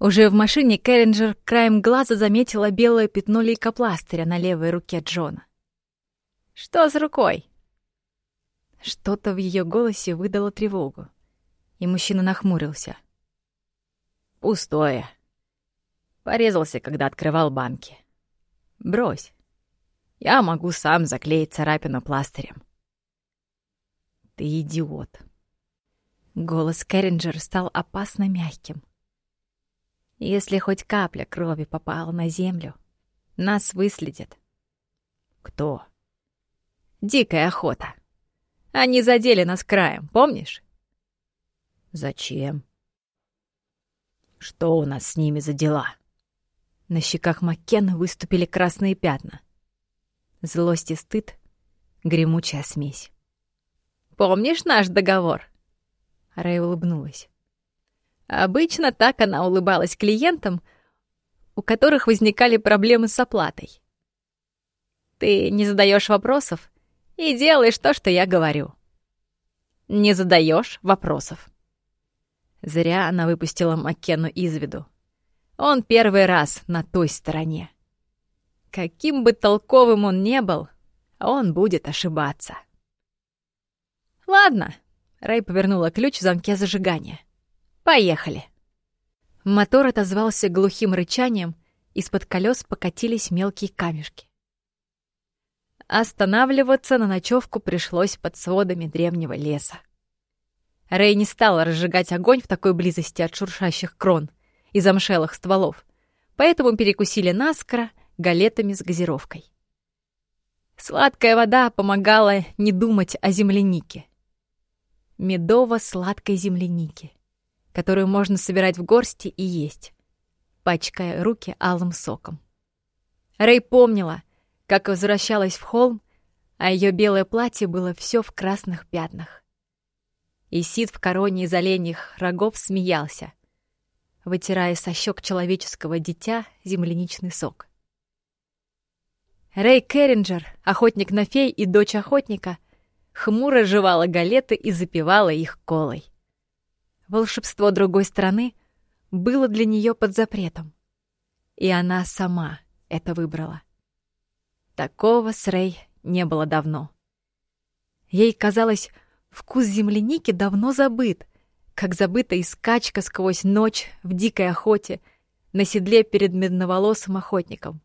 Уже в машине Кэрринджер краем глаза заметила белое пятно лейкопластыря на левой руке Джона. «Что с рукой?» Что-то в ее голосе выдало тревогу, и мужчина нахмурился. «Пустое. Порезался, когда открывал банки. Брось. Я могу сам заклеить царапину пластырем». «Ты идиот». Голос Кэрринджер стал опасно мягким. Если хоть капля крови попала на землю, нас выследят. Кто? Дикая охота. Они задели нас краем, помнишь? Зачем? Что у нас с ними за дела? На щеках Маккена выступили красные пятна. Злость и стыд — гремучая смесь. «Помнишь наш договор?» Рэй улыбнулась. Обычно так она улыбалась клиентам, у которых возникали проблемы с оплатой. Ты не задаешь вопросов и делаешь то, что я говорю. Не задаешь вопросов. Зря она выпустила Маккену из виду. Он первый раз на той стороне. Каким бы толковым он не был, он будет ошибаться. «Ладно», — Рэй повернула ключ в замке зажигания. Поехали!» Мотор отозвался глухим рычанием, из-под колес покатились мелкие камешки. Останавливаться на ночевку пришлось под сводами древнего леса. Рэй не стала разжигать огонь в такой близости от шуршащих крон и замшелых стволов, поэтому перекусили наскоро галетами с газировкой. Сладкая вода помогала не думать о землянике. Медово-сладкой земляники которую можно собирать в горсти и есть, пачкая руки алым соком. Рэй помнила, как возвращалась в холм, а ее белое платье было все в красных пятнах. И Сид в короне из оленьих рогов смеялся, вытирая со щек человеческого дитя земляничный сок. Рэй Керринджер, охотник на фей и дочь охотника, хмуро жевала галеты и запивала их колой. Волшебство другой страны было для нее под запретом. И она сама это выбрала. Такого с Рэй не было давно. Ей казалось, вкус земляники давно забыт, как забыта и скачка сквозь ночь в дикой охоте на седле перед медноволосым охотником,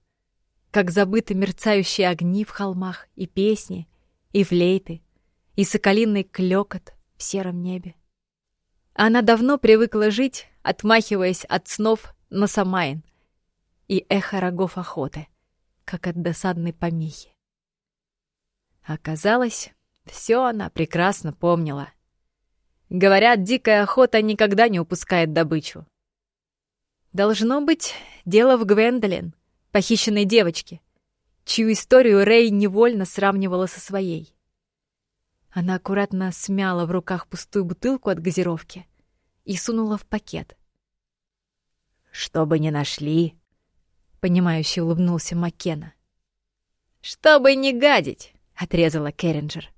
как забыты мерцающие огни в холмах и песни, и флейты, и соколиный клёкот в сером небе. Она давно привыкла жить, отмахиваясь от снов на Самайн и эхо рогов охоты, как от досадной помехи. Оказалось, все она прекрасно помнила. Говорят, дикая охота никогда не упускает добычу. Должно быть, дело в Гвендолин, похищенной девочке, чью историю Рэй невольно сравнивала со своей. Она аккуратно смяла в руках пустую бутылку от газировки и сунула в пакет. «Что бы ни нашли», — понимающе улыбнулся Маккена. «Чтобы не гадить», — отрезала Керринджер.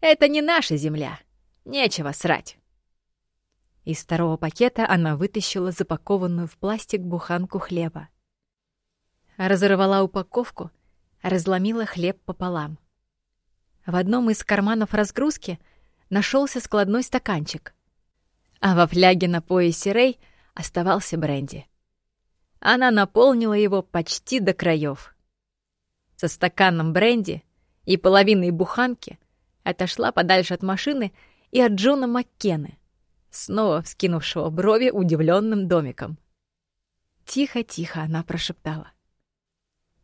«Это не наша земля. Нечего срать». Из второго пакета она вытащила запакованную в пластик буханку хлеба. Разорвала упаковку, разломила хлеб пополам. В одном из карманов разгрузки нашелся складной стаканчик а во фляге на поясе Рэй оставался бренди. Она наполнила его почти до краев. Со стаканом бренди и половиной буханки отошла подальше от машины и от Джона Маккены, снова вскинувшего брови удивленным домиком. Тихо-тихо она прошептала.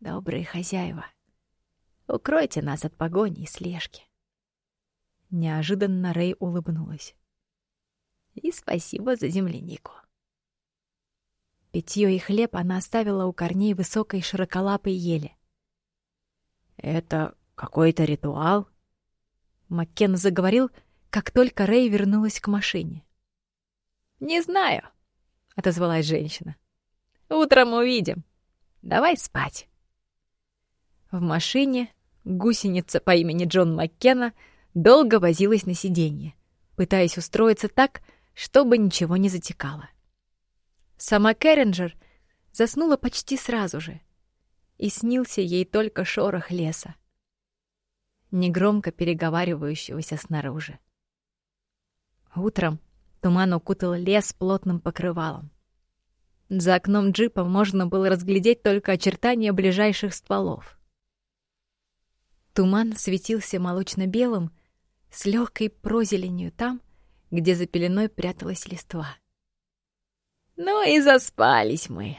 «Добрые хозяева, укройте нас от погони и слежки». Неожиданно Рэй улыбнулась. И спасибо за землянику. Питье и хлеб она оставила у корней высокой широколапой ели. «Это какой-то ритуал?» Маккен заговорил, как только Рэй вернулась к машине. «Не знаю», — отозвалась женщина. «Утром увидим. Давай спать». В машине гусеница по имени Джон Маккена долго возилась на сиденье, пытаясь устроиться так, чтобы ничего не затекало. Сама Керринджер заснула почти сразу же, и снился ей только шорох леса, негромко переговаривающегося снаружи. Утром туман укутал лес плотным покрывалом. За окном джипа можно было разглядеть только очертания ближайших стволов. Туман светился молочно-белым, с легкой прозеленью там, где за пеленой пряталась листва. «Ну и заспались мы!»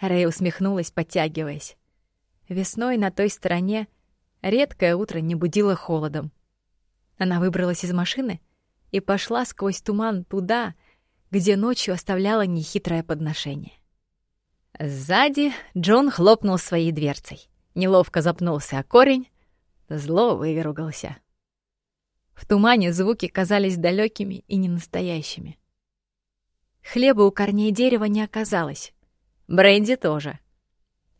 Рэй усмехнулась, подтягиваясь. Весной на той стороне редкое утро не будило холодом. Она выбралась из машины и пошла сквозь туман туда, где ночью оставляла нехитрое подношение. Сзади Джон хлопнул своей дверцей. Неловко запнулся о корень, зло выругался. В тумане звуки казались далекими и ненастоящими. Хлеба у корней дерева не оказалось. Бренди тоже.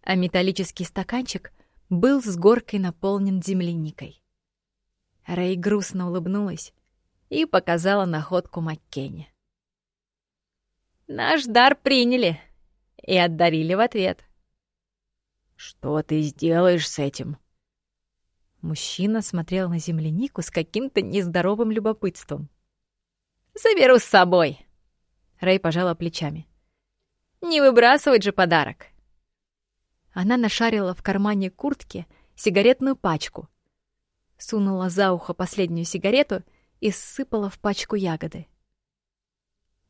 А металлический стаканчик был с горкой наполнен земляникой. Рэй грустно улыбнулась и показала находку Маккенни. Наш дар приняли и отдарили в ответ. «Что ты сделаешь с этим?» Мужчина смотрел на землянику с каким-то нездоровым любопытством. «Заберу с собой!» Рэй пожала плечами. «Не выбрасывать же подарок!» Она нашарила в кармане куртки сигаретную пачку, сунула за ухо последнюю сигарету и сыпала в пачку ягоды.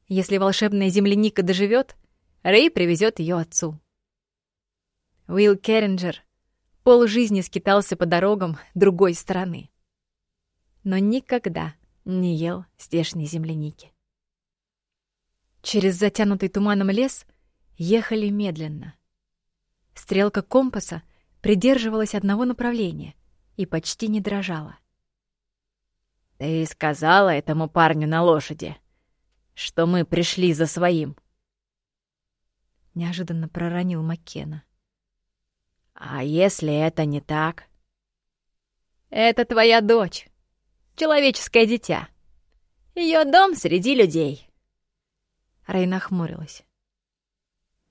Если волшебная земляника доживет, Рэй привезет ее отцу. Уилл Керринджер полжизни скитался по дорогам другой страны, но никогда не ел здешней земляники. Через затянутый туманом лес ехали медленно. Стрелка компаса придерживалась одного направления и почти не дрожала. «Ты сказала этому парню на лошади, что мы пришли за своим?» Неожиданно проронил Маккена. «А если это не так?» «Это твоя дочь, человеческое дитя. Ее дом среди людей». Рэй нахмурилась.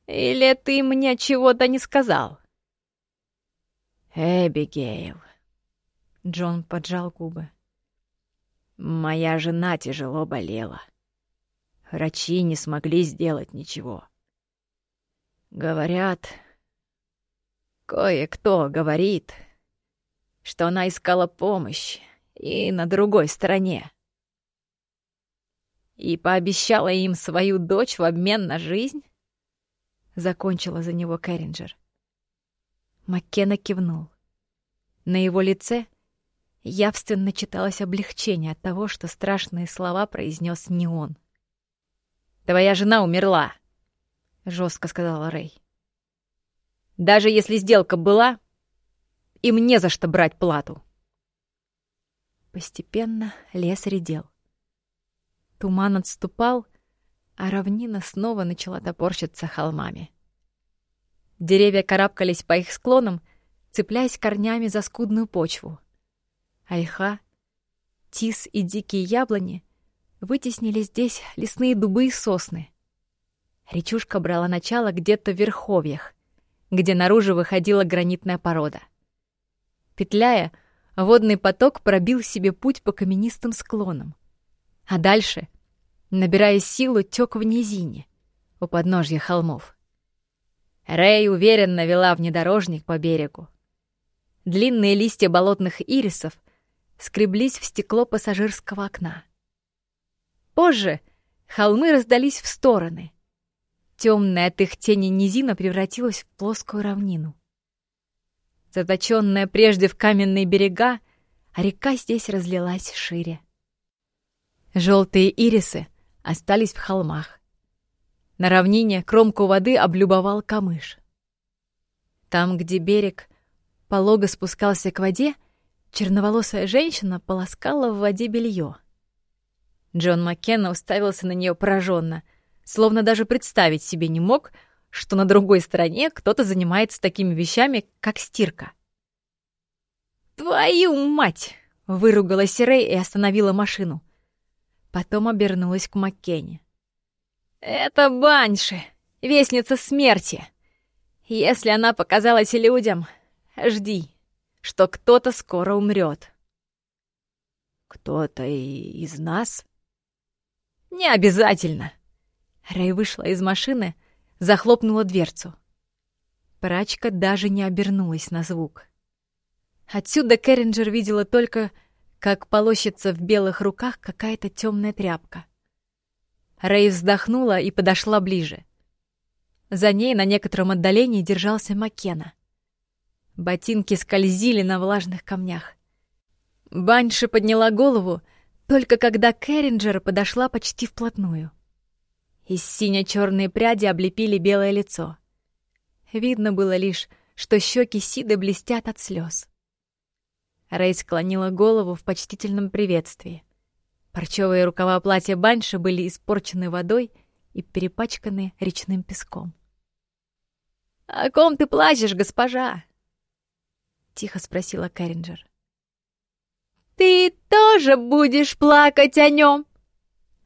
«Или ты мне чего-то не сказал?» «Эбигейл». Джон поджал губы. «Моя жена тяжело болела. Врачи не смогли сделать ничего. Говорят, кое-кто говорит, что она искала помощь и на другой стороне. И пообещала им свою дочь в обмен на жизнь? Закончила за него Кэрринджер. Маккена кивнул. На его лице явственно читалось облегчение от того, что страшные слова произнес не он. «Твоя жена умерла», — жестко сказала Рэй. «Даже если сделка была, им не за что брать плату». Постепенно лес редел. Туман отступал, а равнина снова начала топорщиться холмами. Деревья карабкались по их склонам, цепляясь корнями за скудную почву. Ольха, тис и дикие яблони вытеснили здесь лесные дубы и сосны. Речушка брала начало где-то в верховьях, где наружу выходила гранитная порода. Петляя, водный поток пробил себе путь по каменистым склонам. А дальше, набирая силу, тек в низине, у подножья холмов. Рэй уверенно вела внедорожник по берегу. Длинные листья болотных ирисов скреблись в стекло пассажирского окна. Позже холмы раздались в стороны. Темная от их тени низина превратилась в плоскую равнину. Заточенная прежде в каменные берега, а река здесь разлилась шире. Желтые ирисы остались в холмах. На равнине кромку воды облюбовал камыш. Там, где берег полого спускался к воде, черноволосая женщина полоскала в воде белье. Джон Маккенна уставился на нее пораженно, словно даже представить себе не мог, что на другой стороне кто-то занимается такими вещами, как стирка. «Твою мать!» — выругалась Рэй и остановила машину. Потом обернулась к Маккене. «Это Банши! Вестница смерти. Если она показалась людям, жди, что кто-то скоро умрет. Кто-то из нас? Не обязательно. Рэй вышла из машины, захлопнула дверцу. Прачка даже не обернулась на звук. Отсюда Керринджер видела только, как полощется в белых руках какая-то темная тряпка. Рэй вздохнула и подошла ближе. За ней на некотором отдалении держался Маккена. Ботинки скользили на влажных камнях. Банши подняла голову, только когда Керринджер подошла почти вплотную. Из сине-черные пряди облепили белое лицо. Видно было лишь, что щеки Сиды блестят от слез. Рэй склонила голову в почтительном приветствии. Парчевые рукава платья Банши были испорчены водой и перепачканы речным песком. «О ком ты плачешь, госпожа?» — тихо спросила Кэрринджер. «Ты тоже будешь плакать о нем!»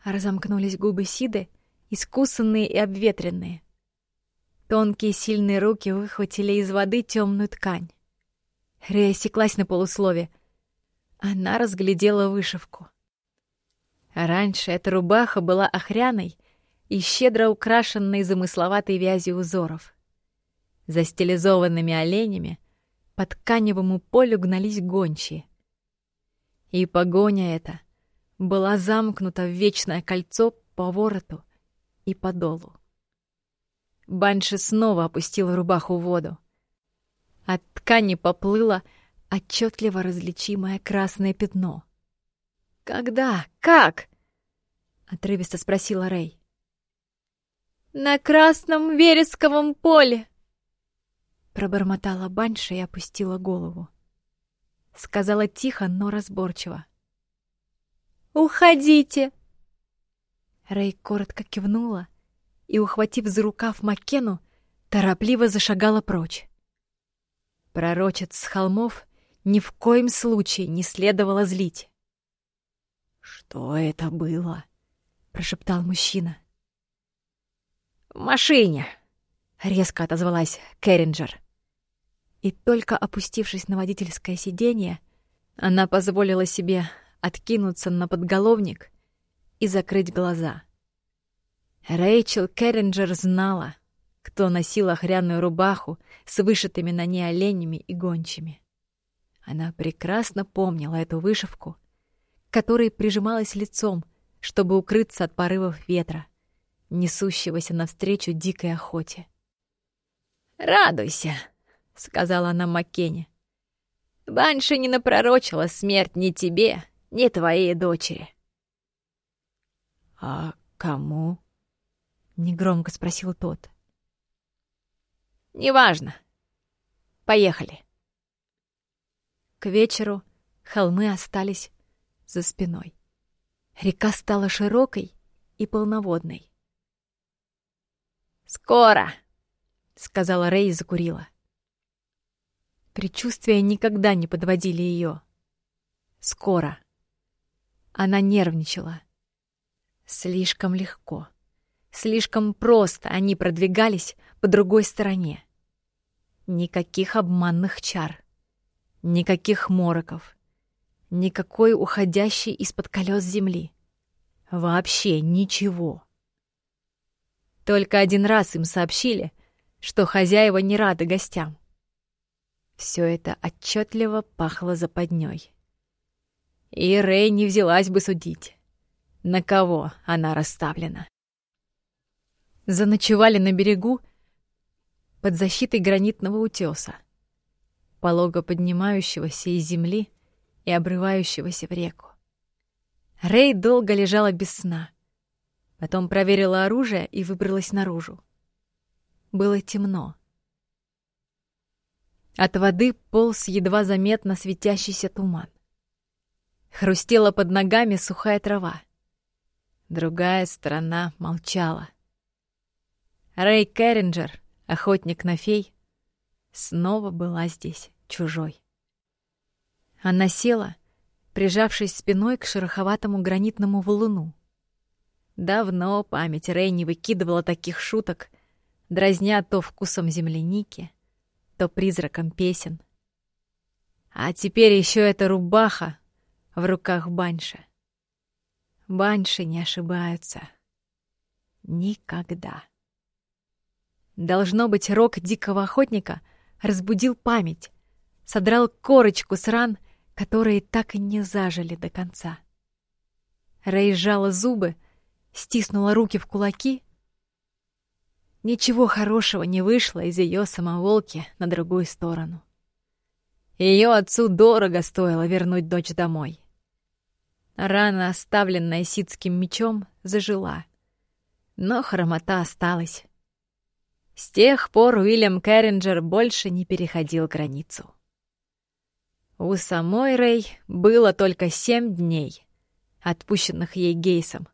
Разомкнулись губы Сиды, искусанные и обветренные. Тонкие сильные руки выхватили из воды темную ткань. Рея осеклась на полуслове. Она разглядела вышивку. Раньше эта рубаха была охряной и щедро украшенной замысловатой вязью узоров. За стилизованными оленями по тканевому полю гнались гончие. И погоня эта была замкнута в вечное кольцо по вороту и по долу. Банши снова опустила рубаху в воду. От ткани поплыло отчетливо различимое красное пятно. «Когда? Как?» — отрывисто спросила Рэй. «На красном вересковом поле!» Пробормотала Банша и опустила голову. Сказала тихо, но разборчиво. «Уходите!» Рэй коротко кивнула и, ухватив за рукав Маккену, торопливо зашагала прочь. Пророчец с холмов ни в коем случае не следовало злить. «Что это было?» — прошептал мужчина. «В машине!» — резко отозвалась Керринджер. И только опустившись на водительское сиденье, она позволила себе откинуться на подголовник и закрыть глаза. Рэйчел Керринджер знала, кто носил охряную рубаху с вышитыми на ней оленями и гончими. Она прекрасно помнила эту вышивку, которой прижималась лицом, чтобы укрыться от порывов ветра, несущегося навстречу дикой охоте. «Радуйся», — сказала она Маккене. «Банши не напророчила смерть ни тебе, ни твоей дочери». «А кому?» — негромко спросил тот. Неважно. Поехали. К вечеру холмы остались за спиной. Река стала широкой и полноводной. «Скоро!» — сказала Рэй и закурила. Предчувствия никогда не подводили ее. Скоро. Она нервничала. Слишком легко. Слишком просто они продвигались по другой стороне. Никаких обманных чар. Никаких мороков. Никакой уходящей из-под колес земли. Вообще ничего. Только один раз им сообщили, что хозяева не рады гостям. Все это отчетливо пахло западней. И Рэй не взялась бы судить, на кого она расставлена. Заночевали на берегу под защитой гранитного утеса, полого поднимающегося из земли и обрывающегося в реку. Рэй долго лежала без сна. Потом проверила оружие и выбралась наружу. Было темно. От воды полз едва заметно светящийся туман. Хрустела под ногами сухая трава. Другая сторона молчала. Рэй Керринджер — охотник на фей, снова была здесь чужой. Она села, прижавшись спиной к шероховатому гранитному валуну. Давно память Рэй не выкидывала таких шуток дразня то вкусом земляники, то призраком песен. А теперь еще эта рубаха в руках Банши. Банши не ошибаются. Никогда. Должно быть, рок дикого охотника разбудил память, содрал корочку с ран, которые так и не зажили до конца. Рэй сжала зубы, стиснула руки в кулаки. Ничего хорошего не вышло из ее самоволки на другую сторону. Ее отцу дорого стоило вернуть дочь домой. Рана, оставленная ситским мечом, зажила. Но хромота осталась. С тех пор Уильям Кэрринджер больше не переходил границу. У самой Рэй было только семь дней, отпущенных ей Гейсом,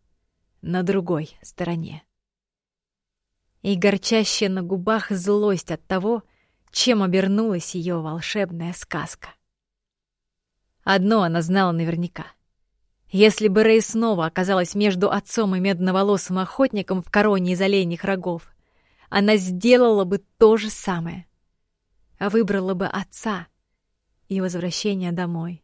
на другой стороне. И горчащая на губах злость от того, чем обернулась ее волшебная сказка. Одно она знала наверняка. Если бы Рэй снова оказалась между отцом и медноволосым охотником в короне из оленьих рогов, она сделала бы то же самое. А выбрала бы отца и возвращение домой.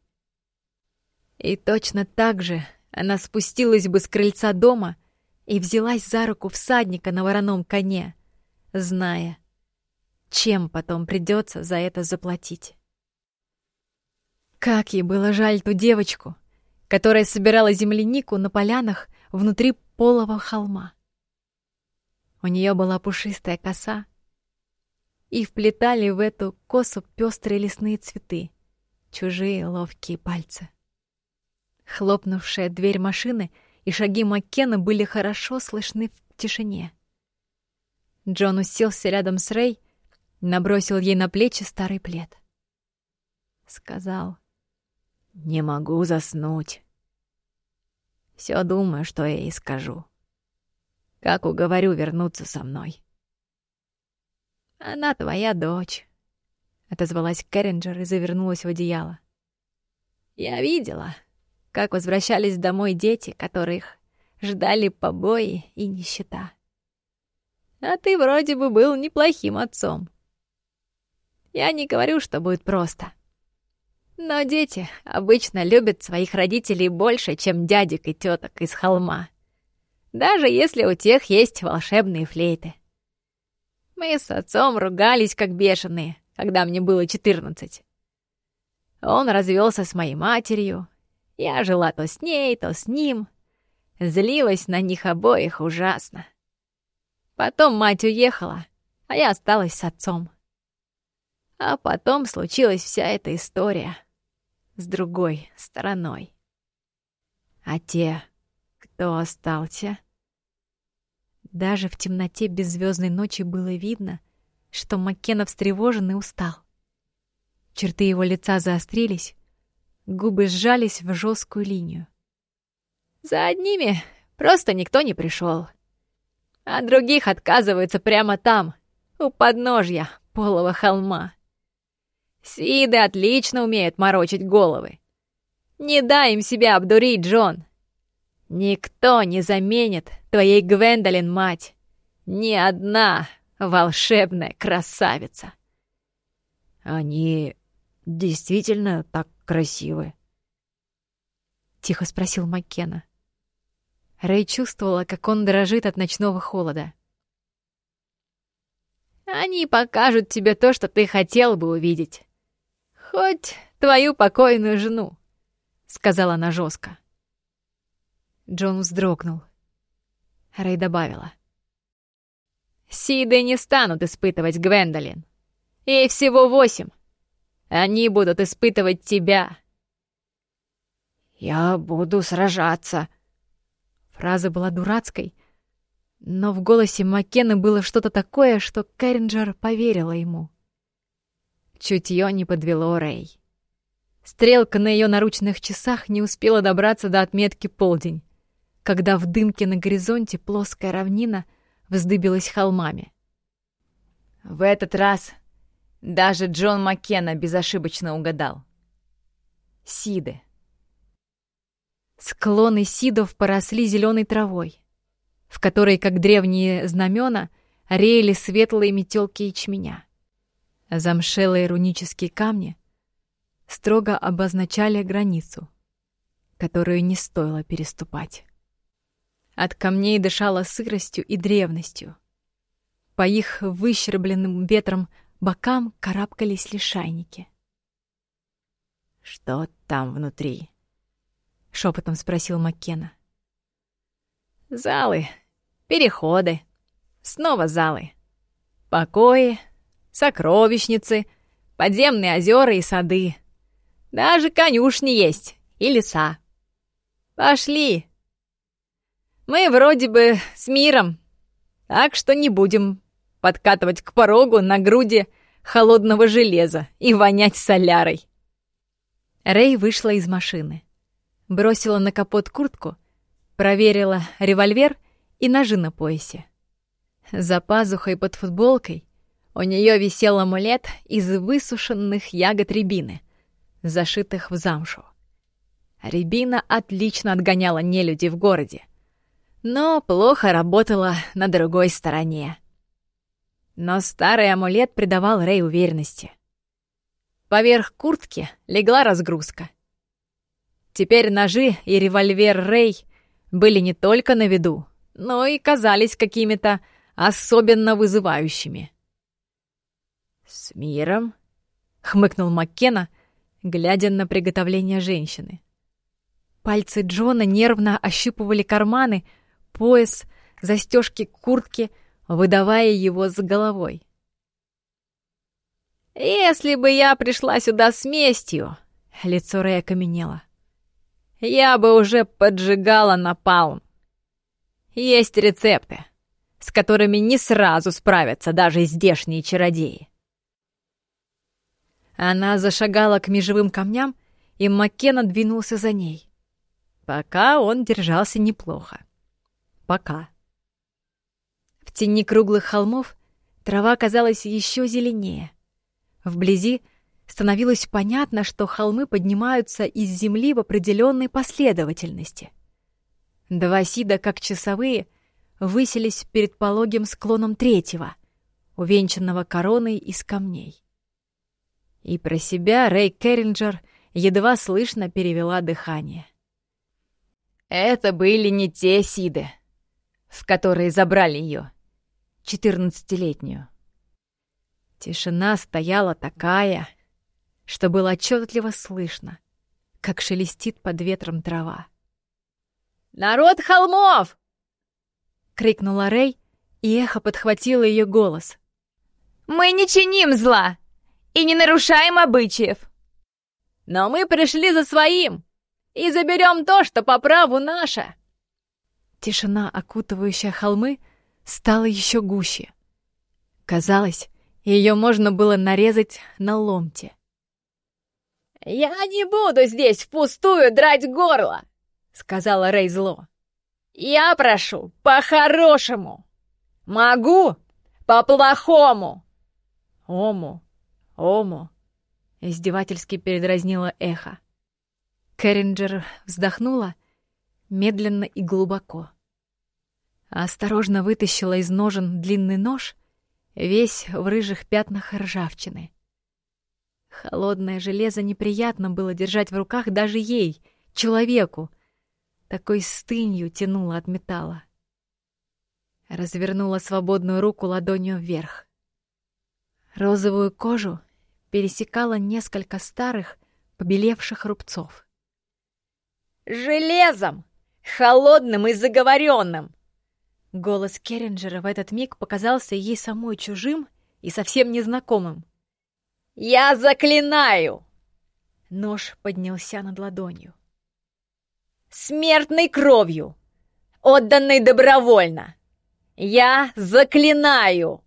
И точно так же она спустилась бы с крыльца дома и взялась за руку всадника на вороном коне, зная, чем потом придется за это заплатить. Как ей было жаль ту девочку, которая собирала землянику на полянах внутри полого холма. У нее была пушистая коса, и вплетали в эту косу пестрые лесные цветы, чужие ловкие пальцы. Хлопнувшая дверь машины и шаги Маккена были хорошо слышны в тишине. Джон уселся рядом с Рэй, набросил ей на плечи старый плед. Сказал, «Не могу заснуть. Все думаю, что я ей скажу. Как уговорю вернуться со мной. Она твоя дочь, отозвалась Кэрринджер и завернулась в одеяло. Я видела, как возвращались домой дети, которых ждали побои и нищета. А ты вроде бы был неплохим отцом. Я не говорю, что будет просто. Но дети обычно любят своих родителей больше, чем дядек и теток из холма даже если у тех есть волшебные флейты. Мы с отцом ругались как бешеные, когда мне было четырнадцать. Он развелся с моей матерью. Я жила то с ней, то с ним. Злилась на них обоих ужасно. Потом мать уехала, а я осталась с отцом. А потом случилась вся эта история с другой стороной. А те, кто остался. Даже в темноте беззвездной ночи было видно, что Маккена встревожен и устал. Черты его лица заострились, губы сжались в жесткую линию. За одними просто никто не пришел, а других отказываются прямо там, у подножья полого холма. Сиды отлично умеют морочить головы. Не дай им себя обдурить, Джон. Никто не заменит твоей Гвендолин мать. Ни одна волшебная красавица. Они действительно так красивы? Тихо спросил Маккена. Рэй чувствовала, как он дрожит от ночного холода. Они покажут тебе то, что ты хотел бы увидеть. Хоть твою покойную жену, сказала она жестко. Джон вздрогнул. Рэй добавила. «Сиды не станут испытывать Гвендолин. Ей всего восемь. Они будут испытывать тебя». «Я буду сражаться». Фраза была дурацкой, но в голосе Маккены было что-то такое, что Кэрринджер поверила ему. Чутье не подвело Рэй. Стрелка на ее наручных часах не успела добраться до отметки полдень когда в дымке на горизонте плоская равнина вздыбилась холмами. В этот раз даже Джон Маккена безошибочно угадал. Сиды. Склоны сидов поросли зеленой травой, в которой, как древние знамена, реяли светлые метелки ячменя. Замшелые рунические камни строго обозначали границу, которую не стоило переступать. От камней дышало сыростью и древностью. По их выщербленным ветром бокам карабкались лишайники. «Что там внутри?» — шепотом спросил Маккена. «Залы, переходы, снова залы, покои, сокровищницы, подземные озера и сады. Даже конюшни есть и леса. Пошли. Мы вроде бы с миром, так что не будем подкатывать к порогу на груди холодного железа и вонять солярой. Рэй вышла из машины, бросила на капот куртку, проверила револьвер и ножи на поясе. За пазухой под футболкой у нее висел амулет из высушенных ягод рябины, зашитых в замшу. Рябина отлично отгоняла нелюди в городе, но плохо работала на другой стороне. Но старый амулет придавал Рэй уверенности. Поверх куртки легла разгрузка. Теперь ножи и револьвер Рэй были не только на виду, но и казались какими-то особенно вызывающими. «С миром?» — хмыкнул Маккена, глядя на приготовление женщины. Пальцы Джона нервно ощупывали карманы, пояс, застежки куртки, выдавая его с головой. «Если бы я пришла сюда с местью...» — лицо Рэя окаменело. «Я бы уже поджигала напалм. Есть рецепты, с которыми не сразу справятся даже здешние чародеи. Она зашагала к межевым камням, и Маккена двинулся за ней. Пока он держался неплохо. Пока. В тени круглых холмов трава казалась еще зеленее. Вблизи становилось понятно, что холмы поднимаются из земли в определенной последовательности. Два сида, как часовые, высились перед пологим склоном третьего, увенчанного короной из камней. И про себя Рэй Керринджер едва слышно перевела дыхание. Это были не те Сиды, в которые забрали ее, четырнадцатилетнюю. Тишина стояла такая, что было отчетливо слышно, как шелестит под ветром трава. «Народ холмов!» — крикнула Рэй, и эхо подхватило ее голос. «Мы не чиним зла!» И не нарушаем обычаев. Но мы пришли за своим и заберем то, что по праву наше. Тишина, окутывающая холмы, стала еще гуще. Казалось, ее можно было нарезать на ломти. «Я не буду здесь впустую драть горло!» — сказала Рэй зло. «Я прошу по-хорошему! Могу по-плохому!» «Ому!» «Ому!» — издевательски передразнила эхо. Кэрринджер вздохнула медленно и глубоко. Осторожно вытащила из ножен длинный нож, весь в рыжих пятнах ржавчины. Холодное железо неприятно было держать в руках даже ей, человеку. Такой стынью тянуло от металла. Развернула свободную руку ладонью вверх. Розовую кожу пересекало несколько старых, побелевших рубцов. «Железом! Холодным и заговоренным!» Голос Керринджера в этот миг показался ей самой чужим и совсем незнакомым. «Я заклинаю!» Нож поднялся над ладонью. «Смертной кровью, отданной добровольно! Я заклинаю!»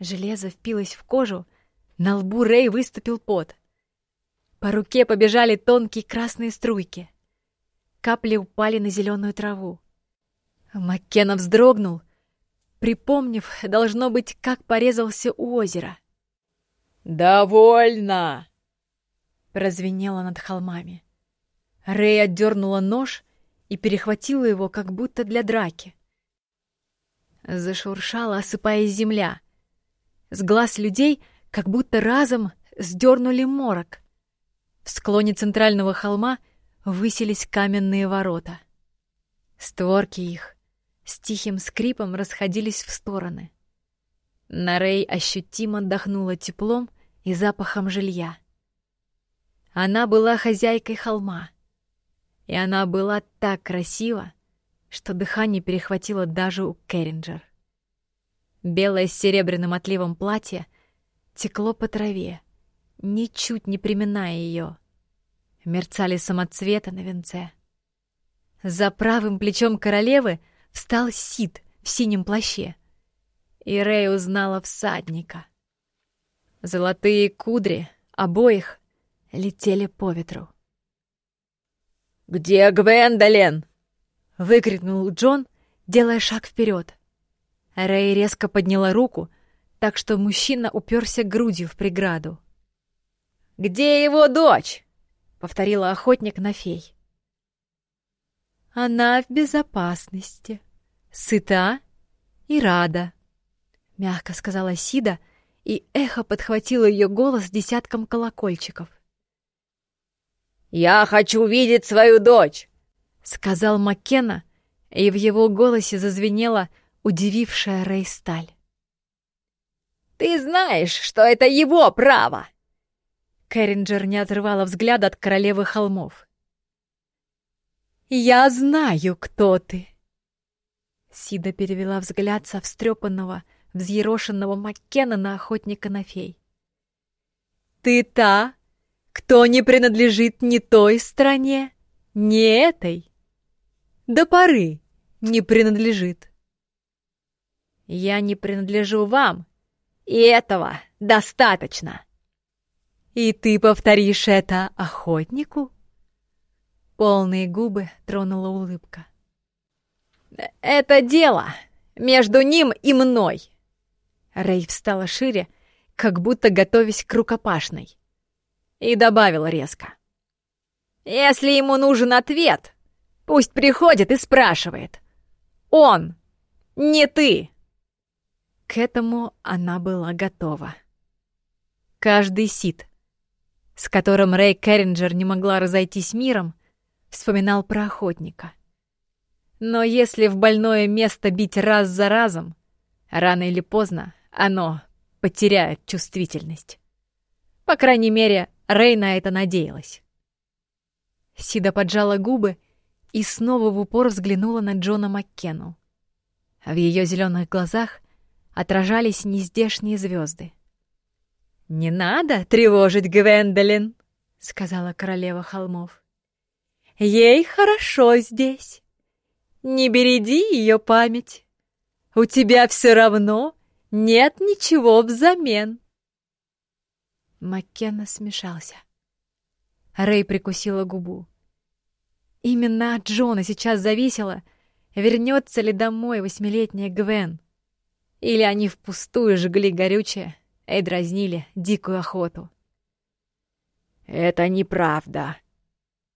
Железо впилось в кожу, на лбу Рэй выступил пот. По руке побежали тонкие красные струйки. Капли упали на зеленую траву. Маккена вздрогнул, припомнив, должно быть, как порезался у озера. «Довольно!» прозвенело над холмами. Рэй отдернула нож и перехватила его, как будто для драки. Зашуршала, осыпаясь земля. С глаз людей как будто разом сдернули морок. В склоне центрального холма высились каменные ворота. Створки их с тихим скрипом расходились в стороны. На Рэй ощутимо дохнуло теплом и запахом жилья. Она была хозяйкой холма. И она была так красива, что дыхание перехватило даже у Керринджер. Белое с серебряным отливом платье текло по траве, ничуть не приминая ее. Мерцали самоцветы на венце. За правым плечом королевы встал Сид в синем плаще. И Рэй узнала всадника. Золотые кудри обоих летели по ветру. «Где Гвендолин?» — выкрикнул Джон, делая шаг вперед. Рэй резко подняла руку, так что мужчина уперся грудью в преграду. «Где его дочь?» — повторила охотник на фей. «Она в безопасности, сыта и рада», — мягко сказала Сида, и эхо подхватило ее голос десятком колокольчиков. «Я хочу видеть свою дочь!» — сказал Маккена, и в его голосе зазвенела удивившая Рэй сталь. «Ты знаешь, что это его право!» Кэрринджер не отрывала взгляда от королевы холмов. «Я знаю, кто ты!» Сида перевела взгляд со встрепанного, взъерошенного Маккена на охотника на фей. «Ты та, кто не принадлежит ни той стране, ни этой. До поры не принадлежит. Я не принадлежу вам, и этого достаточно. И ты повторишь это охотнику? Полные губы тронула улыбка. Это дело между ним и мной. Рэй встала шире, как будто готовясь к рукопашной и добавил резко. «Если ему нужен ответ, пусть приходит и спрашивает. Он, не ты!» К этому она была готова. Каждый сит, с которым Рэй Керринджер не могла разойтись миром, вспоминал про охотника. Но если в больное место бить раз за разом, рано или поздно оно потеряет чувствительность. По крайней мере, Рэй на это надеялась. Сида поджала губы и снова в упор взглянула на Джона Маккену. В ее зеленых глазах отражались нездешние звезды. «Не надо тревожить Гвендолин», — сказала королева холмов. «Ей хорошо здесь. Не береди ее память. У тебя все равно нет ничего взамен». Маккенна смешался. Рэй прикусила губу. Именно от Джона сейчас зависело, вернется ли домой восьмилетняя Гвен. Или они впустую жгли горючее и дразнили дикую охоту. «Это неправда»,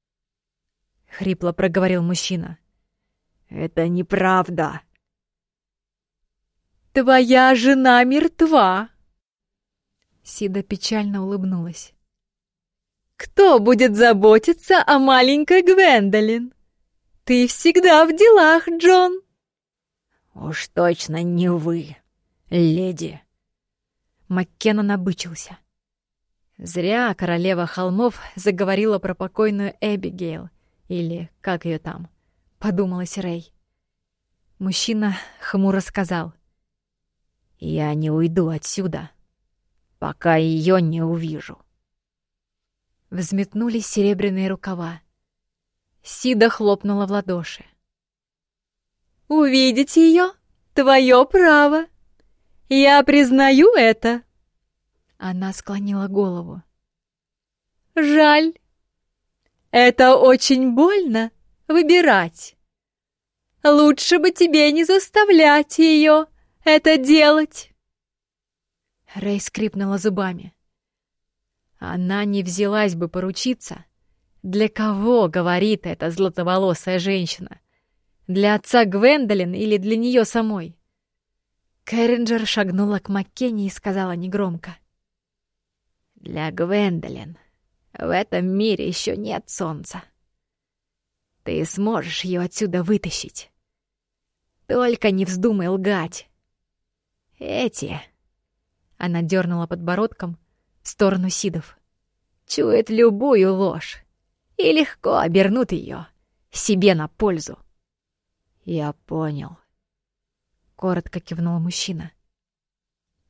— хрипло проговорил мужчина. «Это неправда». «Твоя жена мертва», Сида печально улыбнулась. «Кто будет заботиться о маленькой Гвендолин? Ты всегда в делах, Джон!» «Уж точно не вы, леди!» Маккена набычился. Зря королева холмов заговорила про покойную Эбигейл, или как ее там, подумалась Рэй. Мужчина хмуро сказал. «Я не уйду отсюда, пока ее не увижу. Взметнулись серебряные рукава. Сида хлопнула в ладоши. «Увидеть ее — твое право. Я признаю это!» Она склонила голову. «Жаль. Это очень больно выбирать. Лучше бы тебе не заставлять ее это делать!» Рэй скрипнула зубами. Она не взялась бы поручиться. Для кого говорит эта златоволосая женщина? Для отца Гвендолин или для нее самой? Кэрринджер шагнула к Маккене и сказала негромко. «Для Гвендолин в этом мире еще нет солнца. Ты сможешь ее отсюда вытащить. Только не вздумай лгать. Эти...» Она дернула подбородком в сторону Сидов. «Чует любую ложь и легко обернут ее себе на пользу». «Я понял», — коротко кивнул мужчина.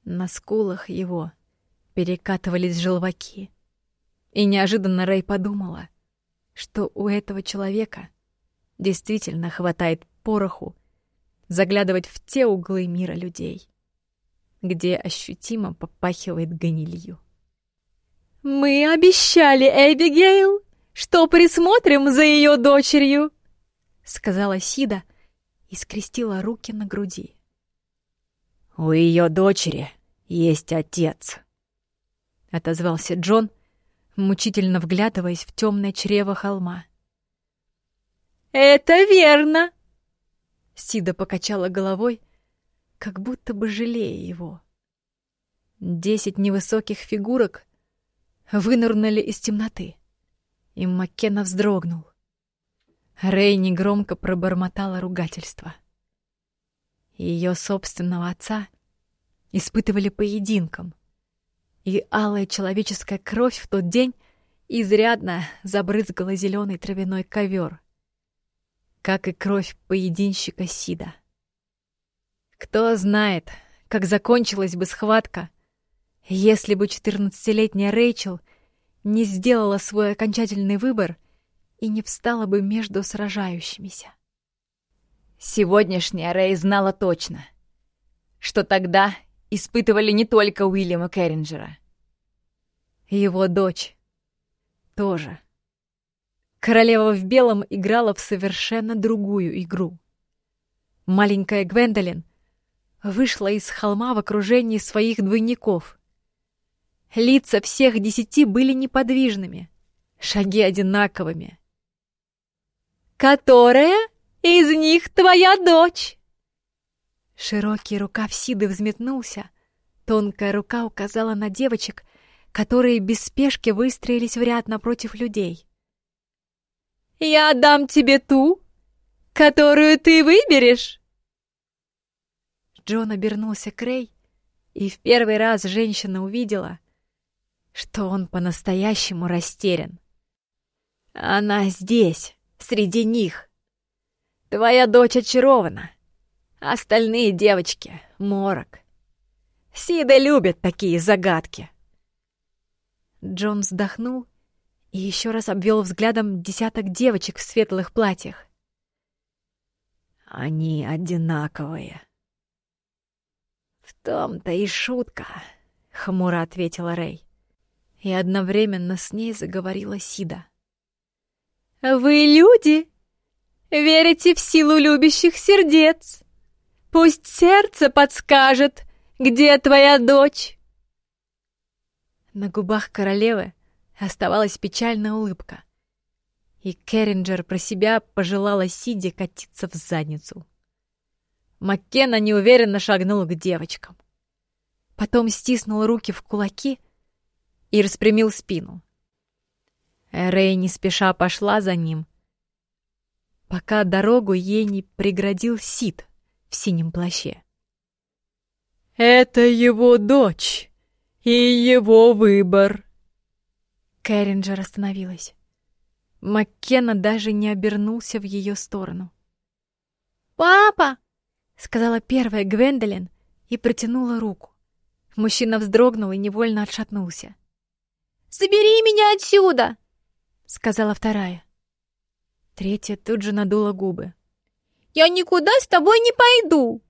На скулах его перекатывались желваки. И неожиданно Рэй подумала, что у этого человека действительно хватает пороху заглядывать в те углы мира людей, где ощутимо попахивает гнилью. «Мы обещали Эбигейл, что присмотрим за ее дочерью», — сказала Сида и скрестила руки на груди. «У ее дочери есть отец», — отозвался Джон, мучительно вглядываясь в темное чрево холма. «Это верно!» Сида покачала головой, как будто бы жалея его. Десять невысоких фигурок вынырнули из темноты, и Маккена вздрогнул. Рэй негромко пробормотала ругательство. Ее собственного отца испытывали поединком, и алая человеческая кровь в тот день изрядно забрызгала зеленый травяной ковер, как и кровь поединщика Сида. Кто знает, как закончилась бы схватка, если бы четырнадцатилетняя Рэйчел не сделала свой окончательный выбор и не встала бы между сражающимися. Сегодняшняя Рэй знала точно, что тогда испытывали не только Уильяма Керринджера. Его дочь тоже. Королева в белом играла в совершенно другую игру. Маленькая Гвендолин вышла из холма в окружении своих двойников. Лица всех десяти были неподвижными, шаги одинаковыми. «Которая из них твоя дочь?» Широкий рукав Сиды взметнулся. Тонкая рука указала на девочек, которые без спешки выстроились в ряд напротив людей. «Я дам тебе ту, которую ты выберешь!» Джон обернулся к Рэй, и в первый раз женщина увидела, что он по-настоящему растерян. «Она здесь, среди них. Твоя дочь очарована. Остальные девочки — морок. Сида любит такие загадки. Джон вздохнул и еще раз обвел взглядом десяток девочек в светлых платьях. Они одинаковые. В том-то и шутка, — хмуро ответила Рэй. И одновременно с ней заговорила Сида. «Вы люди? Верите в силу любящих сердец?» Пусть сердце подскажет, где твоя дочь!» На губах королевы оставалась печальная улыбка, и Керринджер про себя пожелала Сиде катиться в задницу. Маккена неуверенно шагнул к девочкам. Потом стиснул руки в кулаки и распрямил спину. Рэй не спеша пошла за ним, пока дорогу ей не преградил Сид в синем плаще. «Это его дочь и его выбор!» Кэрринджер остановилась. Маккена даже не обернулся в ее сторону. «Папа!» — сказала первая Гвендолин и протянула руку. Мужчина вздрогнул и невольно отшатнулся. «Забери меня отсюда!» — сказала вторая. Третья тут же надула губы. Я никуда с тобой не пойду!»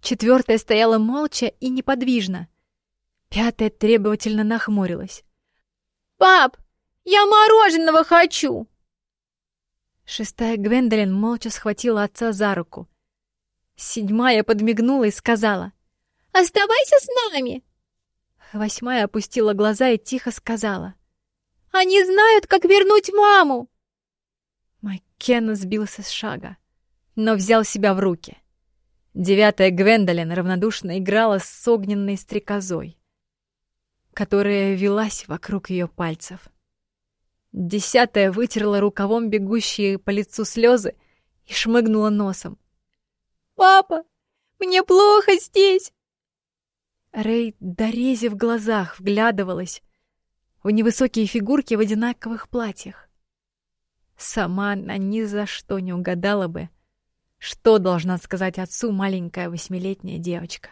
Четвертая стояла молча и неподвижно. Пятая требовательно нахмурилась. «Пап, я мороженого хочу!» Шестая Гвендолин молча схватила отца за руку. Седьмая подмигнула и сказала «Оставайся с нами!» Восьмая опустила глаза и тихо сказала «Они знают, как вернуть маму!» Кен сбился с шага, но взял себя в руки. Девятая Гвендолин равнодушно играла с огненной стрекозой, которая велась вокруг ее пальцев. Десятая вытерла рукавом бегущие по лицу слезы и шмыгнула носом. «Папа, мне плохо здесь!» Рэй, дорези в глазах, вглядывалась в невысокие фигурки в одинаковых платьях. Сама она ни за что не угадала бы, что должна сказать отцу маленькая восьмилетняя девочка.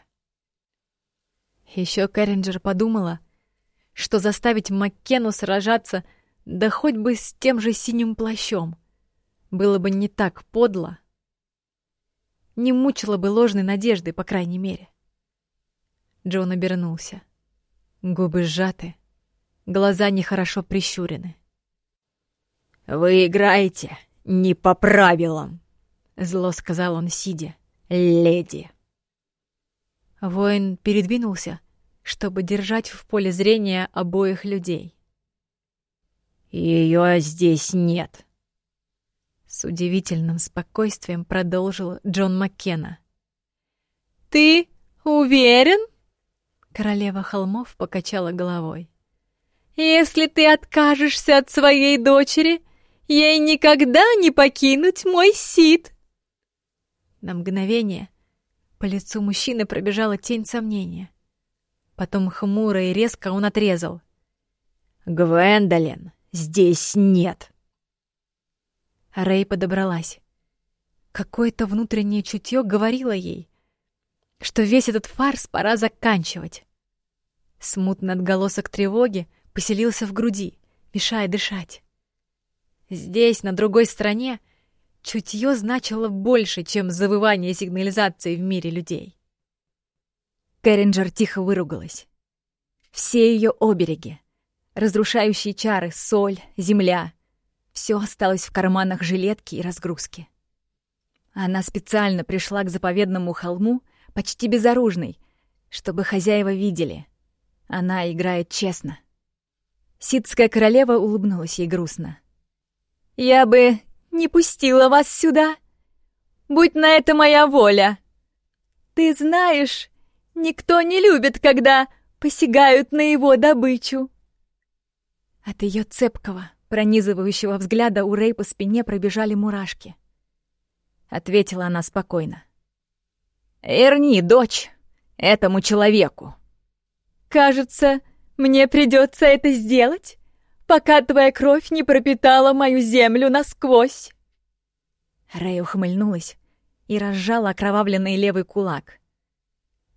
Еще Кэрринджер подумала, что заставить Маккену сражаться да хоть бы с тем же синим плащом было бы не так подло, не мучила бы ложной надежды, по крайней мере. Джон обернулся. Губы сжаты, глаза нехорошо прищурены. «Вы играете не по правилам», — зло сказал он, сидя. «Леди». Воин передвинулся, чтобы держать в поле зрения обоих людей. «Ее здесь нет», — с удивительным спокойствием продолжил Джон Маккена. «Ты уверен?» Королева холмов покачала головой. «Если ты откажешься от своей дочери, ей никогда не покинуть мой сит!» На мгновение по лицу мужчины пробежала тень сомнения. Потом хмуро и резко он отрезал. «Гвендолин, здесь нет!» Рэй подобралась. Какое-то внутреннее чутье говорило ей, что весь этот фарс пора заканчивать. Смутный отголосок тревоги поселился в груди, мешая дышать. Здесь, на другой стороне, чутье значило больше, чем завывание сигнализации в мире людей. Кэрринджер тихо выругалась. Все ее обереги, разрушающие чары, соль, земля — все осталось в карманах жилетки и разгрузки. Она специально пришла к заповедному холму, почти безоружной, чтобы хозяева видели. Она играет честно. Сидская королева улыбнулась ей грустно. «Я бы не пустила вас сюда, будь на это моя воля. Ты знаешь, никто не любит, когда посягают на его добычу». От ее цепкого, пронизывающего взгляда у Рэй по спине пробежали мурашки. Ответила она спокойно. «Верни, дочь, этому человеку!» Кажется, мне придется это сделать, пока твоя кровь не пропитала мою землю насквозь. Рэй ухмыльнулась и разжала окровавленный левый кулак.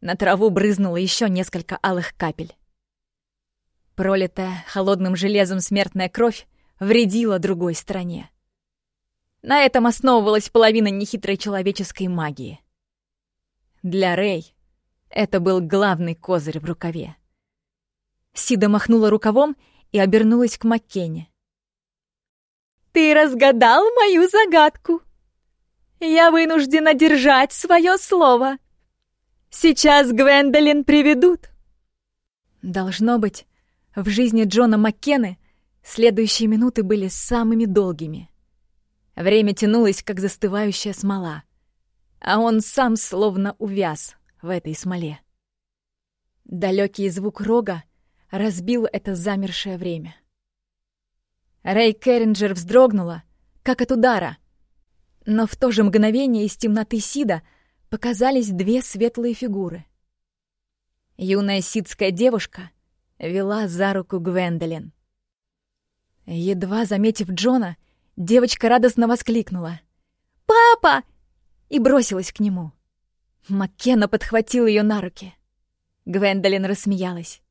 На траву брызнуло еще несколько алых капель. Пролитая холодным железом смертная кровь вредила другой стороне. На этом основывалась половина нехитрой человеческой магии. Для Рэй это был главный козырь в рукаве. Сида махнула рукавом и обернулась к Маккене. «Ты разгадал мою загадку. Я вынуждена держать свое слово. Сейчас Гвендолин приведут». Должно быть, в жизни Джона Маккены следующие минуты были самыми долгими. Время тянулось, как застывающая смола, а он сам словно увяз в этой смоле. Далекий звук рога разбил это замершее время. Рэй Керринджер вздрогнула, как от удара. Но в то же мгновение из темноты Сида показались две светлые фигуры. Юная сидская девушка вела за руку Гвендолин. Едва заметив Джона, девочка радостно воскликнула. «Папа!» и бросилась к нему. Маккена подхватил ее на руки. Гвендолин рассмеялась.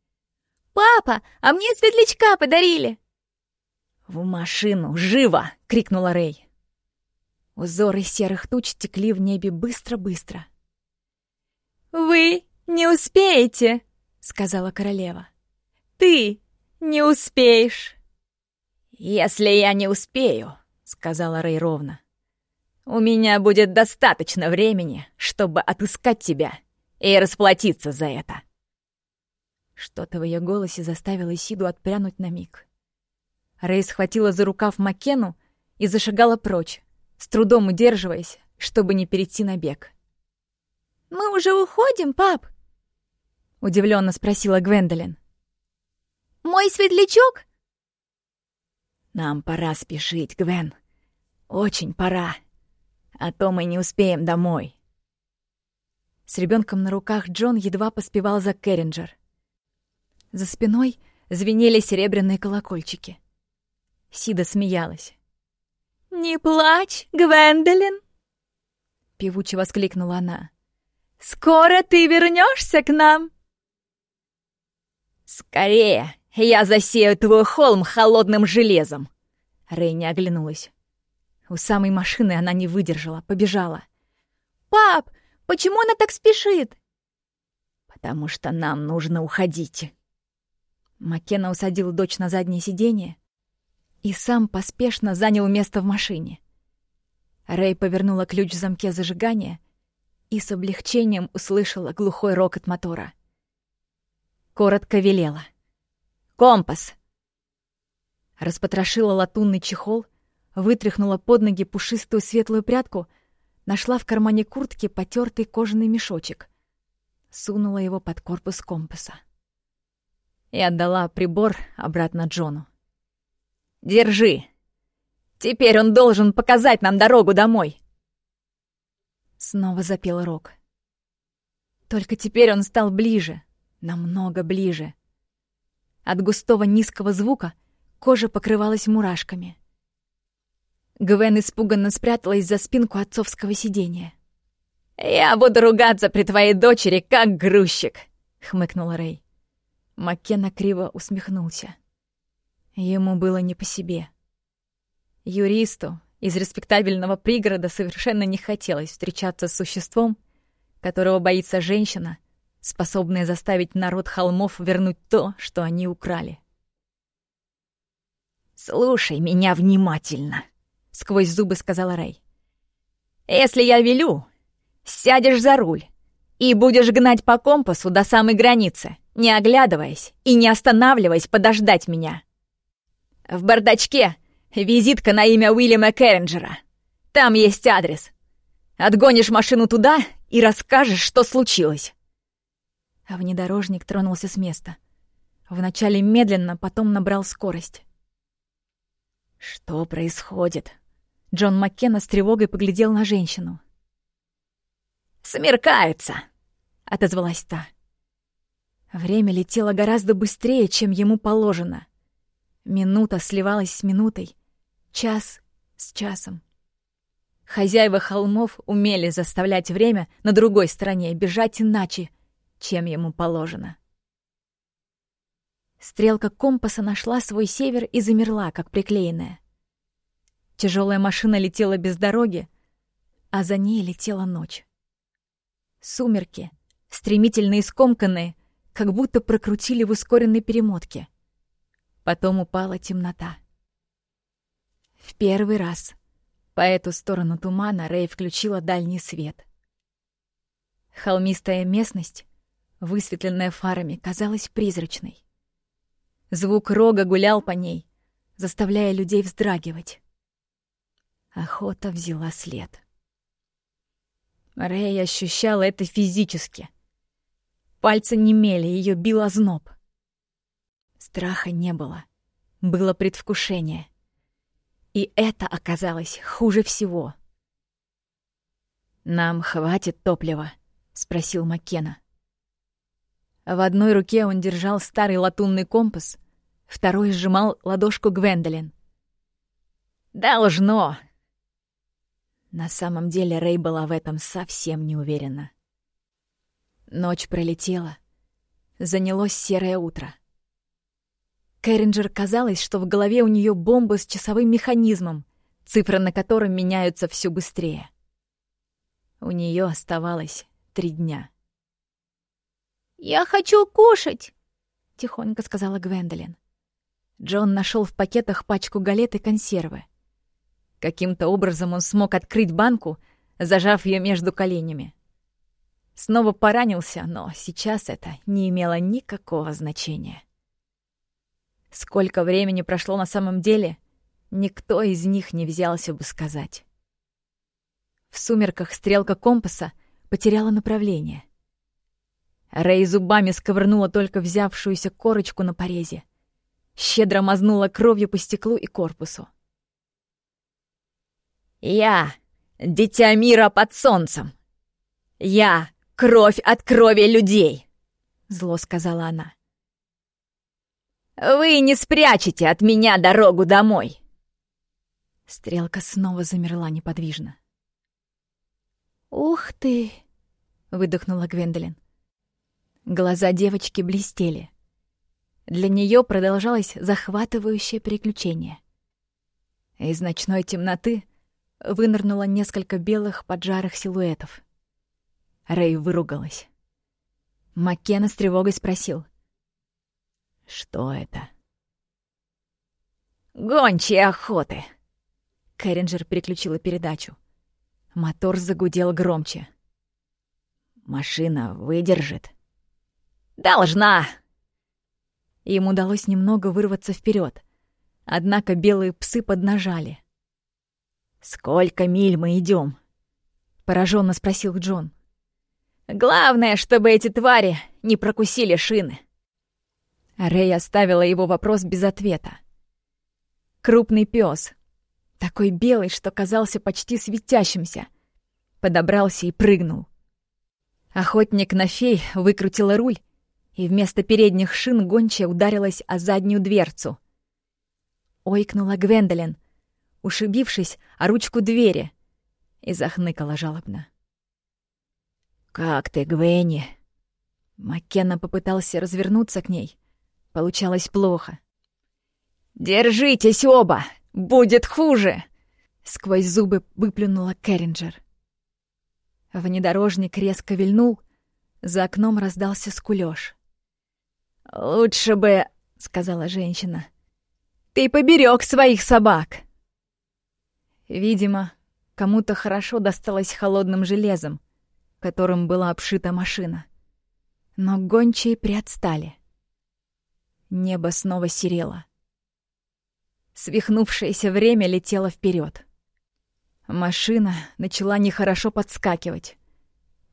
«Папа, а мне светлячка подарили!» «В машину! Живо!» — крикнула Рэй. Узоры серых туч текли в небе быстро-быстро. «Вы не успеете!» — сказала королева. «Ты не успеешь!» «Если я не успею», — сказала Рэй ровно, «у меня будет достаточно времени, чтобы отыскать тебя и расплатиться за это». Что-то в ее голосе заставило Сиду отпрянуть на миг. Рэй схватила за рукав Макену и зашагала прочь, с трудом удерживаясь, чтобы не перейти на бег. Мы уже уходим, пап?» — удивленно спросила Гвендолин. «Мой светлячок?» «Нам пора спешить, Гвен. Очень пора. А то мы не успеем домой». С ребенком на руках Джон едва поспевал за Керринджер. За спиной звенели серебряные колокольчики. Сида смеялась. «Не плачь, Гвендолин!» Певуче воскликнула она. «Скоро ты вернешься к нам!» «Скорее! Я засею твой холм холодным железом!» Рэй не оглянулась. У самой машины она не выдержала, побежала. «Пап, почему она так спешит?» «Потому что нам нужно уходить». Маккена усадил дочь на заднее сиденье и сам поспешно занял место в машине. Рэй повернула ключ в замке зажигания и с облегчением услышала глухой рокот мотора. Коротко велела. «Компас!» Распотрошила латунный чехол, вытряхнула под ноги пушистую светлую прядку, нашла в кармане куртки потертый кожаный мешочек, сунула его под корпус компаса и отдала прибор обратно Джону. «Держи! Теперь он должен показать нам дорогу домой!» Снова запел Рок. Только теперь он стал ближе, намного ближе. От густого низкого звука кожа покрывалась мурашками. Гвен испуганно спряталась за спинку отцовского сидения. «Я буду ругаться при твоей дочери, как грузчик!» — хмыкнул Рэй. Маккена криво усмехнулся. Ему было не по себе. Юристу из респектабельного пригорода совершенно не хотелось встречаться с существом, которого боится женщина, способная заставить народ холмов вернуть то, что они украли. «Слушай меня внимательно», — сквозь зубы сказала Рэй. «Если я велю, сядешь за руль и будешь гнать по компасу до самой границы не оглядываясь и не останавливаясь подождать меня. В бардачке визитка на имя Уильяма Керринджера. Там есть адрес. Отгонишь машину туда и расскажешь, что случилось. А внедорожник тронулся с места. Вначале медленно, потом набрал скорость. «Что происходит?» Джон Маккена с тревогой поглядел на женщину. «Смеркается!» — отозвалась та. Время летело гораздо быстрее, чем ему положено. Минута сливалась с минутой, час с часом. Хозяева холмов умели заставлять время на другой стороне бежать иначе, чем ему положено. Стрелка компаса нашла свой север и замерла, как приклеенная. Тяжелая машина летела без дороги, а за ней летела ночь. Сумерки, стремительно искомканные, как будто прокрутили в ускоренной перемотке. Потом упала темнота. В первый раз по эту сторону тумана Рэй включила дальний свет. Холмистая местность, высветленная фарами, казалась призрачной. Звук рога гулял по ней, заставляя людей вздрагивать. Охота взяла след. Рэй ощущала это физически — Пальцы немели, ее бил озноб. Страха не было. Было предвкушение. И это оказалось хуже всего. «Нам хватит топлива?» — спросил Маккена. В одной руке он держал старый латунный компас, второй сжимал ладошку Гвендолин. «Должно!» На самом деле Рэй была в этом совсем не уверена. Ночь пролетела. Занялось серое утро. Кэрринджер казалось, что в голове у нее бомба с часовым механизмом, цифры на котором меняются все быстрее. У нее оставалось три дня. «Я хочу кушать!» — тихонько сказала Гвендолин. Джон нашел в пакетах пачку галет и консервы. Каким-то образом он смог открыть банку, зажав ее между коленями. Снова поранился, но сейчас это не имело никакого значения. Сколько времени прошло на самом деле, никто из них не взялся бы сказать. В сумерках стрелка компаса потеряла направление. Рэй зубами сковырнула только взявшуюся корочку на порезе. Щедро мазнула кровью по стеклу и корпусу. «Я — дитя мира под солнцем! Я — кровь от крови людей!» — зло сказала она. «Вы не спрячете от меня дорогу домой!» Стрелка снова замерла неподвижно. «Ух ты!» — выдохнула Гвендолин. Глаза девочки блестели. Для нее продолжалось захватывающее приключение. Из ночной темноты вынырнуло несколько белых поджарых силуэтов. Рэй выругалась. Маккена с тревогой спросил. «Что это?» «Гончие охоты!» Кэрринджер переключила передачу. Мотор загудел громче. «Машина выдержит?» «Должна!» Им удалось немного вырваться вперед, однако белые псы поднажали. «Сколько миль мы идем? пораженно спросил Джон. «Главное, чтобы эти твари не прокусили шины». Рэй оставила его вопрос без ответа. Крупный пес, такой белый, что казался почти светящимся, подобрался и прыгнул. Охотник на фей выкрутила руль, и вместо передних шин гончая ударилась о заднюю дверцу. Ойкнула Гвендолин, ушибившись о ручку двери, и захныкала жалобно. «Как ты, Гвенни?» Маккенна попытался развернуться к ней. Получалось плохо. «Держитесь оба! Будет хуже!» Сквозь зубы выплюнула Керринджер. Внедорожник резко вильнул, за окном раздался скулёж. «Лучше бы», — сказала женщина, — «ты поберег своих собак». Видимо, кому-то хорошо досталось холодным железом, которым была обшита машина. Но гончие приотстали. Небо снова серело. Свихнувшееся время летело вперед. Машина начала нехорошо подскакивать.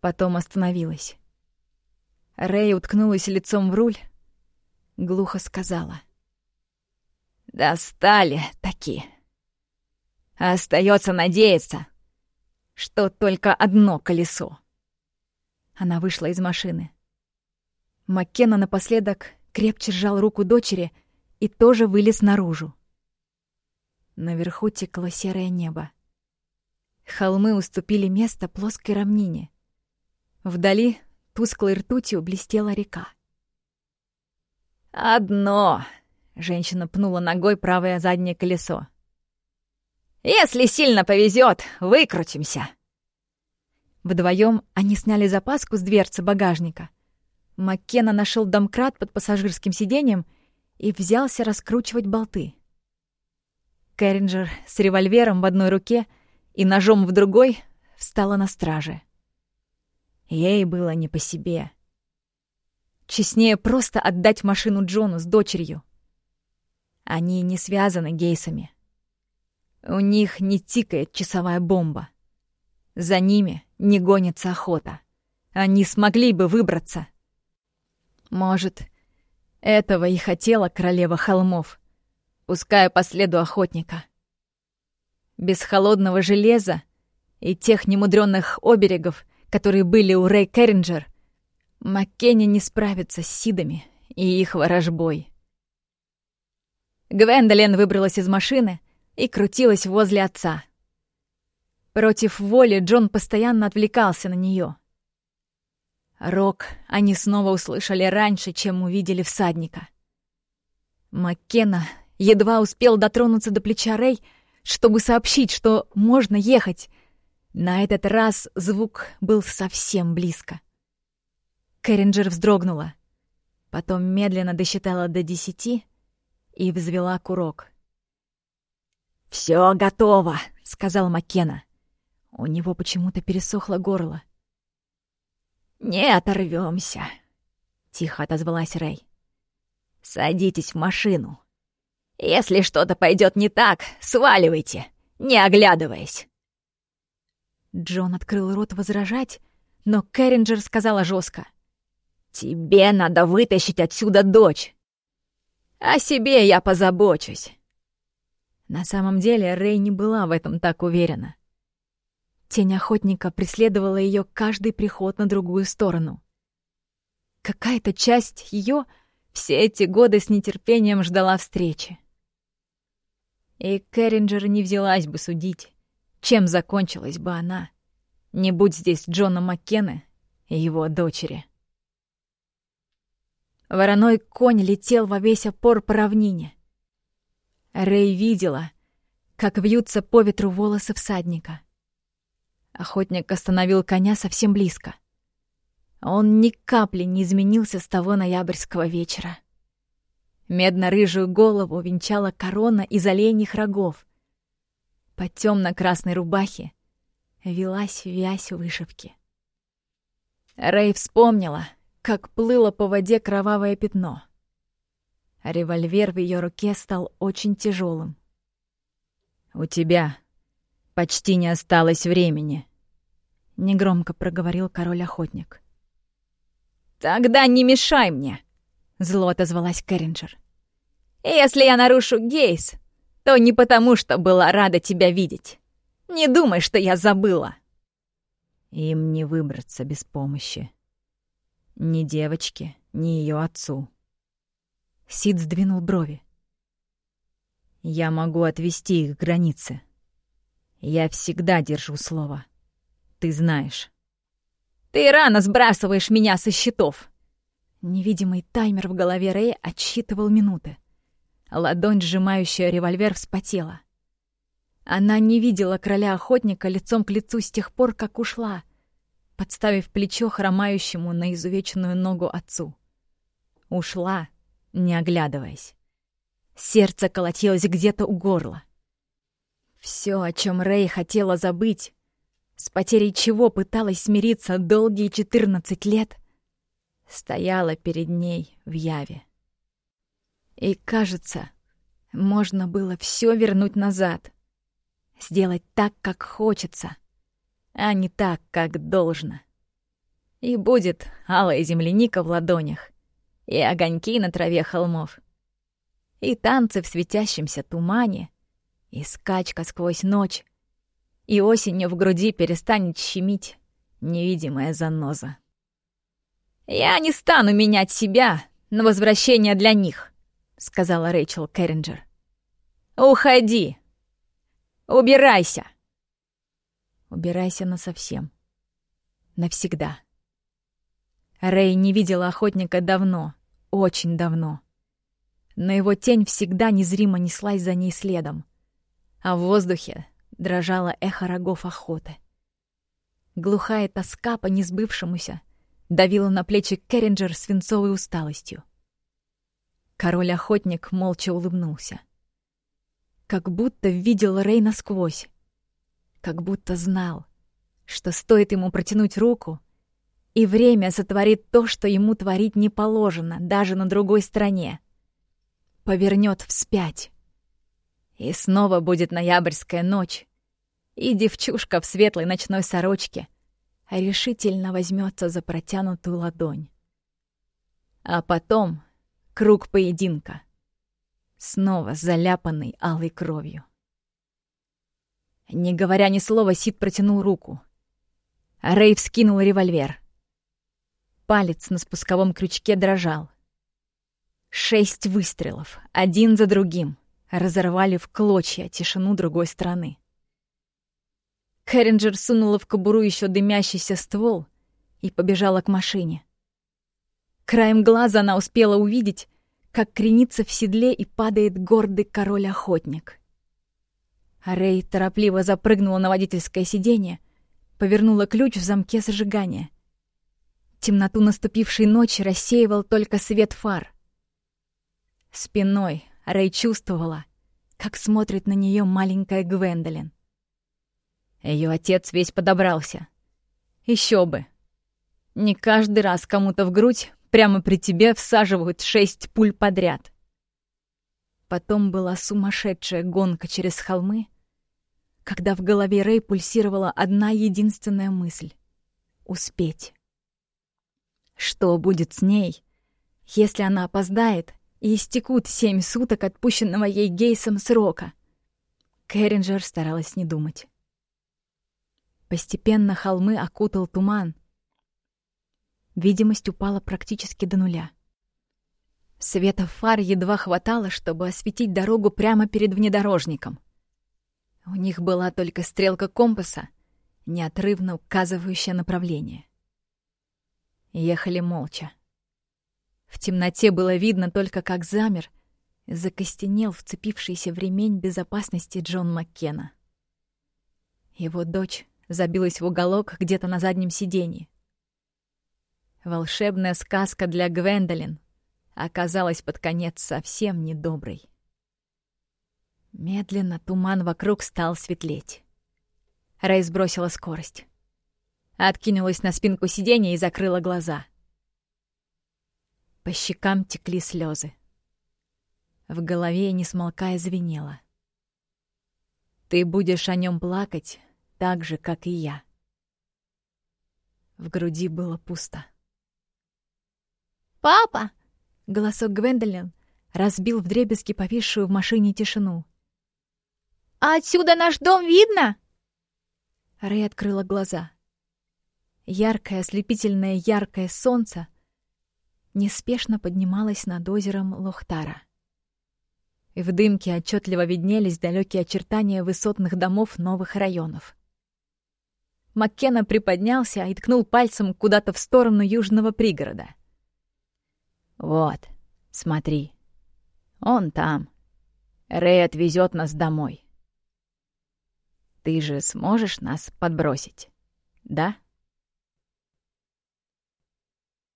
Потом остановилась. Рэй уткнулась лицом в руль, глухо сказала. «Достали таки. Остается надеяться, что только одно колесо». Она вышла из машины. Маккена напоследок крепче сжал руку дочери и тоже вылез наружу. Наверху текло серое небо. Холмы уступили место плоской равнине. Вдали тусклой ртутью блестела река. «Одно!» — женщина пнула ногой правое заднее колесо. «Если сильно повезет, выкрутимся!» Вдвоем они сняли запаску с дверцы багажника. Маккена нашел домкрат под пассажирским сиденьем и взялся раскручивать болты. Кэрринджер с револьвером в одной руке и ножом в другой встала на страже. Ей было не по себе. Честнее просто отдать машину Джону с дочерью. Они не связаны гейсами. У них не тикает часовая бомба. За ними не гонится охота. Они смогли бы выбраться. Может, этого и хотела королева холмов, пуская по следу охотника. Без холодного железа и тех немудрённых оберегов, которые были у Рэй Керринджер, Маккенни не справится с Сидами и их ворожбой. Гвендолин выбралась из машины и крутилась возле отца. Против воли Джон постоянно отвлекался на нее. Рок они снова услышали раньше, чем увидели всадника. Маккена едва успел дотронуться до плеча Рэй, чтобы сообщить, что можно ехать. На этот раз звук был совсем близко. Кэрринджер вздрогнула. Потом медленно досчитала до десяти и взвела курок. «Всё готово», — сказал Маккена. У него почему-то пересохло горло. «Не оторвёмся», — тихо отозвалась Рэй. «Садитесь в машину. Если что-то пойдёт не так, сваливайте, не оглядываясь». Джон открыл рот возражать, Но Кэрринджер сказала жестко. «Тебе надо вытащить отсюда дочь!» «О себе я позабочусь!» На самом деле Рэй не была в этом так уверена. Тень охотника преследовала ее каждый приход на другую сторону. Какая-то часть ее все эти годы с нетерпением ждала встречи. И Кэрринджер не взялась бы судить, чем закончилась бы она, не будь здесь Джона Маккена и его дочери. Вороной конь летел во весь опор по равнине. Рэй видела, как вьются по ветру волосы всадника. Охотник остановил коня совсем близко. Он ни капли не изменился с того ноябрьского вечера. Медно-рыжую голову венчала корона из оленьих рогов. По темно-красной рубахе велась вязь вышивки. Рэй вспомнила, как плыло по воде кровавое пятно — Револьвер в ее руке стал очень тяжелым. «У тебя почти не осталось времени», — негромко проговорил король-охотник. «Тогда не мешай мне», — зло отозвалась Кэрринджер. «Если я нарушу гейс, то не потому, что была рада тебя видеть. Не думай, что я забыла». Им не выбраться без помощи. Ни девочке, ни ее отцу. Сид сдвинул брови. «Я могу отвести их к границе. Я всегда держу слово. Ты знаешь». «Ты рано сбрасываешь меня со счетов!» Невидимый таймер в голове Рэя отсчитывал минуты. Ладонь, сжимающая револьвер, вспотела. Она не видела короля-охотника лицом к лицу с тех пор, как ушла, подставив плечо хромающему на изувеченную ногу отцу. Ушла, не оглядываясь. Сердце колотилось где-то у горла. Все, о чем Рэй хотела забыть, с потерей чего пыталась смириться долгие четырнадцать лет, стояла перед ней в яве. И, кажется, можно было все вернуть назад, сделать так, как хочется, а не так, как должно. И будет алая земляника в ладонях, и огоньки на траве холмов, и танцы в светящемся тумане, и скачка сквозь ночь, и осенью в груди перестанет щемить невидимая заноза. «Я не стану менять себя на возвращение для них», — сказала Рэйчел Керринджер. «Уходи! Убирайся!» Убирайся насовсем. Навсегда. Рэй не видела охотника давно, очень давно. Но его тень всегда незримо неслась за ней следом. А в воздухе дрожало эхо рогов охоты. Глухая тоска по несбывшемуся давила на плечи Керринджер свинцовой усталостью. Король-охотник молча улыбнулся. Как будто видел Рэй насквозь. Как будто знал, что стоит ему протянуть руку — и время сотворит то, что ему творить не положено, даже на другой стороне. Повернет вспять. И снова будет ноябрьская ночь, и девчушка в светлой ночной сорочке решительно возьмется за протянутую ладонь. А потом круг поединка, снова заляпанный алой кровью. Не говоря ни слова, Сид протянул руку. Рэй вскинул револьвер. Палец на спусковом крючке дрожал. Шесть выстрелов, один за другим, разорвали в клочья тишину другой стороны. Кэрринджер сунула в кобуру еще дымящийся ствол и побежала к машине. Краем глаза она успела увидеть, как кренится в седле и падает гордый король-охотник. Рэй торопливо запрыгнула на водительское сиденье, повернула ключ в замке зажигания — Темноту наступившей ночи рассеивал только свет фар. Спиной Рэй чувствовала, как смотрит на нее маленькая Гвендолин. Ее отец весь подобрался. Еще бы. Не каждый раз кому-то в грудь прямо при тебе всаживают шесть пуль подряд. Потом была сумасшедшая гонка через холмы, когда в голове Рэй пульсировала одна единственная мысль успеть. Что будет с ней, если она опоздает и истекут семь суток отпущенного ей Гейсом срока? Кэрринджер старалась не думать. Постепенно холмы окутал туман. Видимость упала практически до нуля. Света фар едва хватало, чтобы осветить дорогу прямо перед внедорожником. У них была только стрелка компаса, неотрывно указывающая направление. Ехали молча. В темноте было видно только, как замер, закостенел вцепившийся в ремень безопасности Джон Маккена. Его дочь забилась в уголок где-то на заднем сиденье. Волшебная сказка для Гвендолин оказалась под конец совсем недоброй. Медленно туман вокруг стал светлеть. Рэй сбросила скорость. Откинулась на спинку сиденья и закрыла глаза. По щекам текли слезы. В голове, не смолкая, звенело. «Ты будешь о нем плакать, так же, как и я. В груди было пусто. «Папа!» — голосок Гвендолин разбил вдребезги повисшую в машине тишину. «А отсюда наш дом видно?» Рэй открыла глаза. Яркое, ослепительное яркое солнце неспешно поднималось над озером Лохтара в дымке отчетливо виднелись далекие очертания высотных домов новых районов. Маккена приподнялся и ткнул пальцем куда-то в сторону южного пригорода. «Вот, смотри. Он там. Рэй отвезет нас домой. Ты же сможешь нас подбросить, да?»